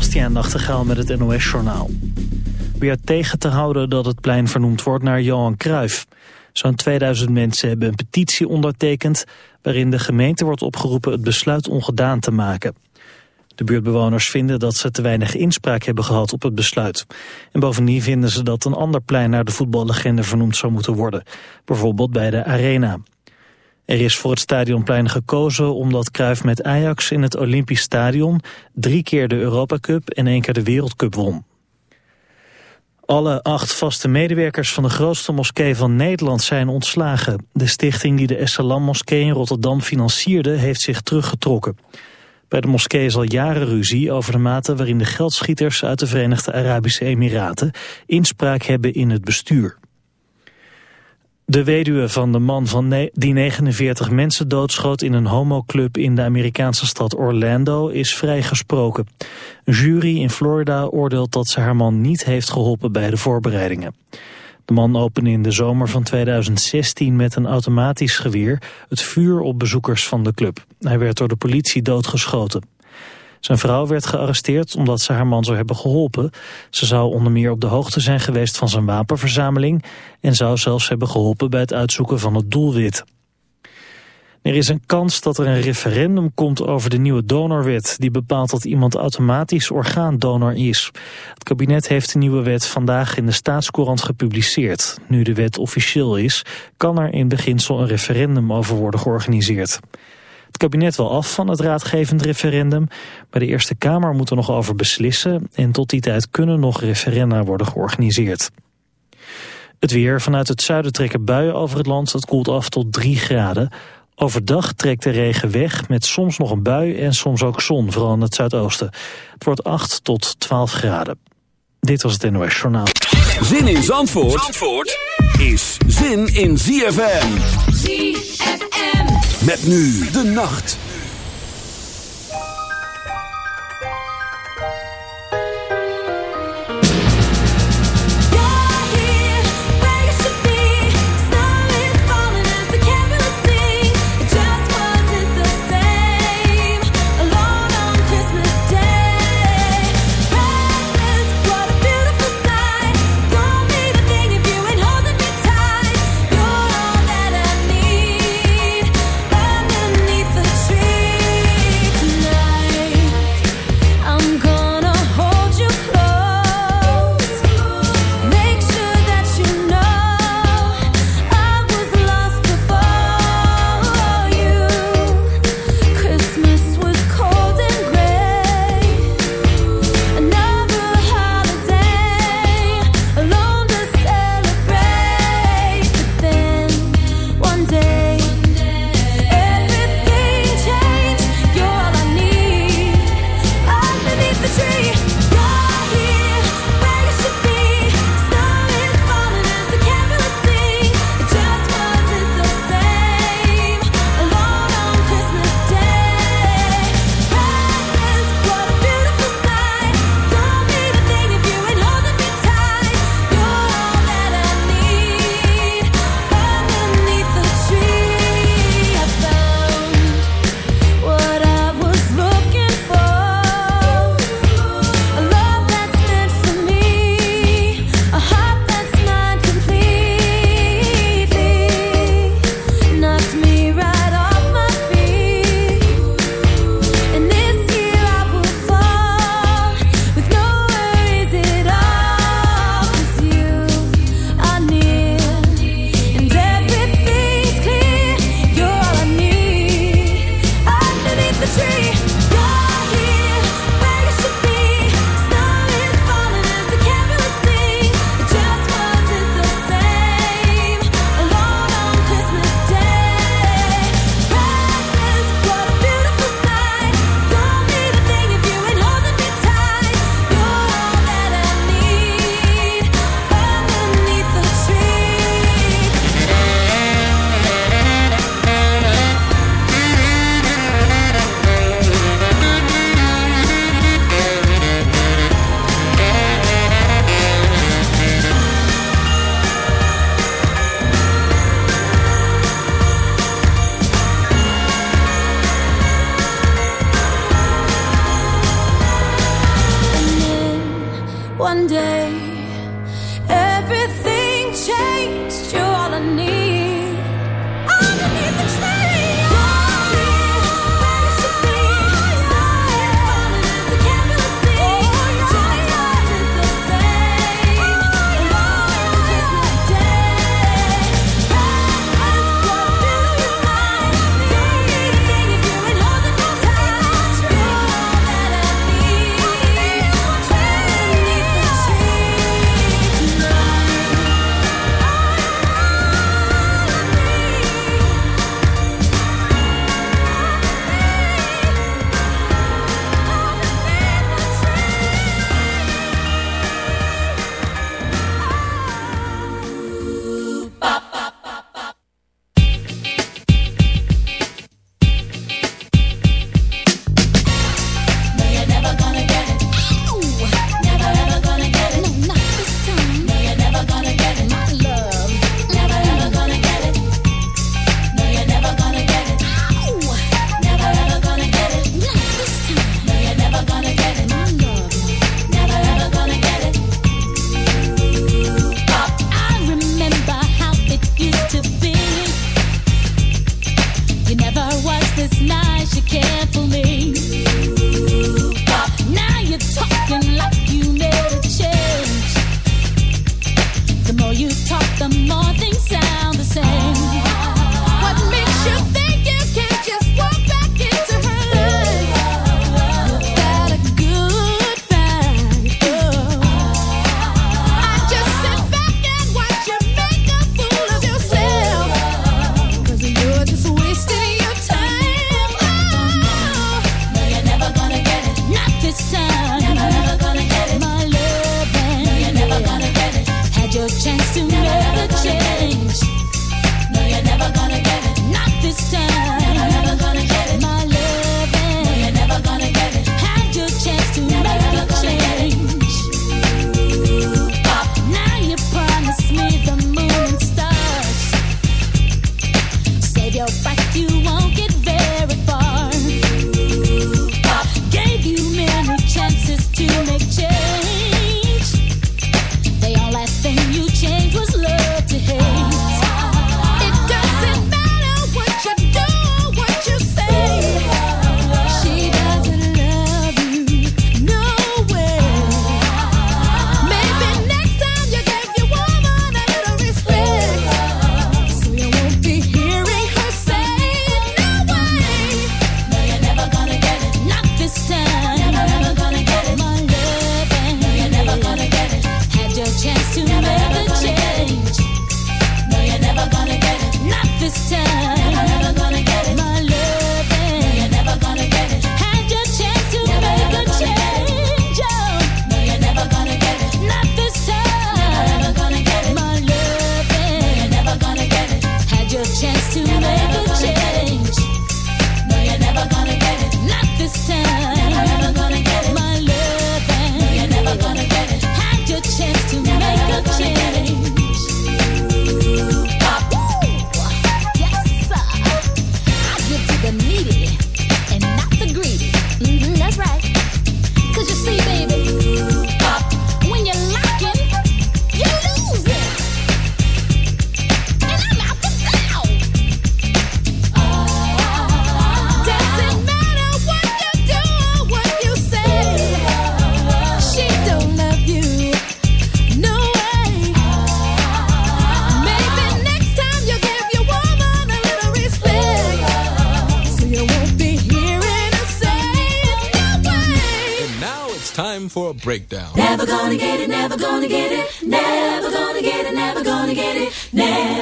Bastiaan Nachtegaal met het NOS-journaal. Weer tegen te houden dat het plein vernoemd wordt naar Johan Cruijff. Zo'n 2000 mensen hebben een petitie ondertekend... waarin de gemeente wordt opgeroepen het besluit ongedaan te maken. De buurtbewoners vinden dat ze te weinig inspraak hebben gehad op het besluit. En bovendien vinden ze dat een ander plein naar de voetballegende vernoemd zou moeten worden. Bijvoorbeeld bij de Arena. Er is voor het stadionplein gekozen omdat Cruijff met Ajax in het Olympisch Stadion drie keer de Europa Cup en één keer de Wereldcup won. Alle acht vaste medewerkers van de grootste moskee van Nederland zijn ontslagen. De stichting die de Essalam moskee in Rotterdam financierde heeft zich teruggetrokken. Bij de moskee is al jaren ruzie over de mate waarin de geldschieters uit de Verenigde Arabische Emiraten inspraak hebben in het bestuur. De weduwe van de man van die 49 mensen doodschoot in een homoclub in de Amerikaanse stad Orlando is vrijgesproken. Een jury in Florida oordeelt dat ze haar man niet heeft geholpen bij de voorbereidingen. De man opende in de zomer van 2016 met een automatisch geweer het vuur op bezoekers van de club. Hij werd door de politie doodgeschoten. Zijn vrouw werd gearresteerd omdat ze haar man zou hebben geholpen. Ze zou onder meer op de hoogte zijn geweest van zijn wapenverzameling... en zou zelfs hebben geholpen bij het uitzoeken van het doelwit. Er is een kans dat er een referendum komt over de nieuwe donorwet... die bepaalt dat iemand automatisch orgaandonor is. Het kabinet heeft de nieuwe wet vandaag in de staatscourant gepubliceerd. Nu de wet officieel is, kan er in beginsel een referendum over worden georganiseerd. Het kabinet wil af van het raadgevend referendum. Bij de Eerste Kamer moet er nog over beslissen... en tot die tijd kunnen nog referenda worden georganiseerd. Het weer. Vanuit het zuiden trekken buien over het land. Het koelt af tot 3 graden. Overdag trekt de regen weg met soms nog een bui en soms ook zon, vooral in het zuidoosten. Het wordt 8 tot 12 graden. Dit was het NOS Journaal. Zin in Zandvoort, Zandvoort is zin in ZFM. ZFM. Met nu de nacht.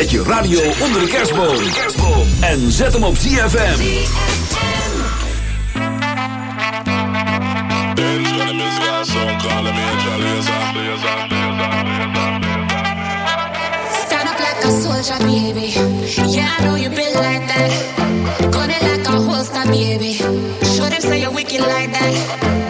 Zet je radio onder de kerstboom. En zet hem op ZFM. Stand up like a soldier, baby. Yeah, I know you been like that. Gun it like a holster, baby. Show them say you're wicked like that.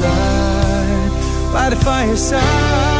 by the fireside.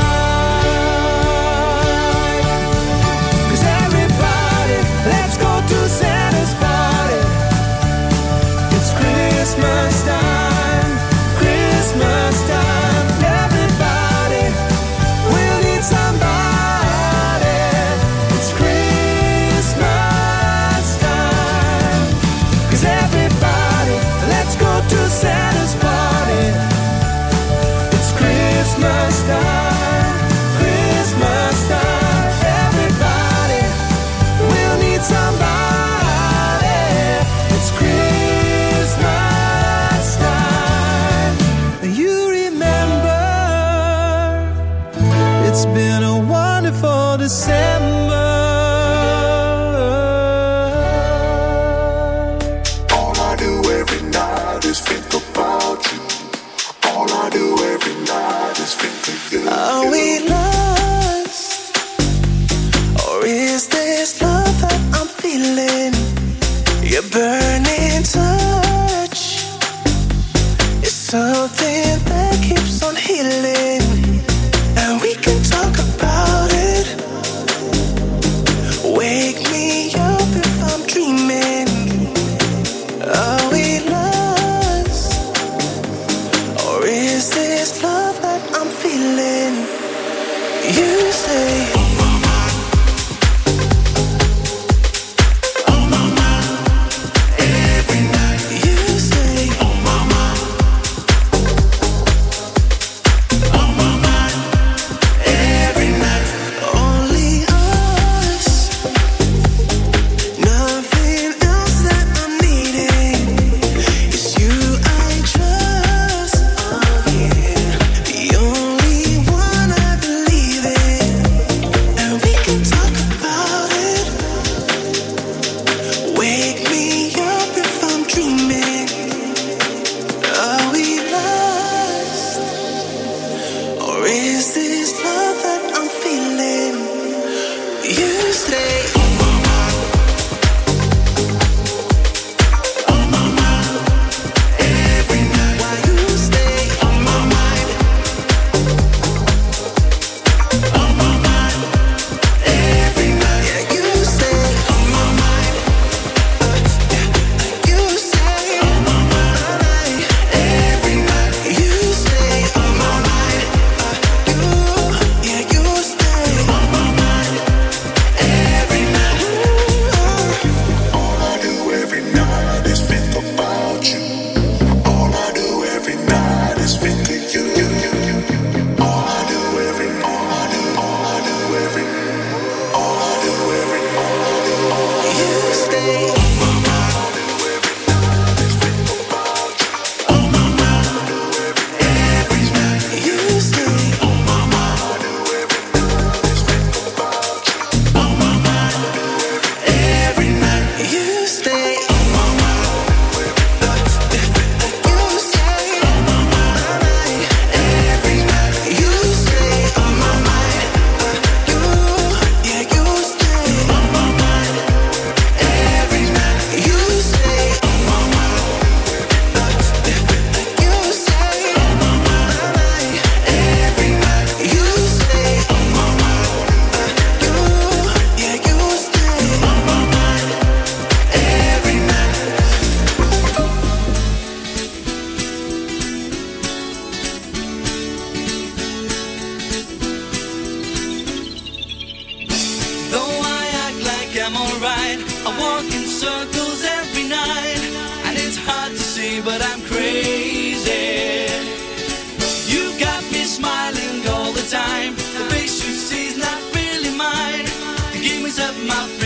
give me some, my friend.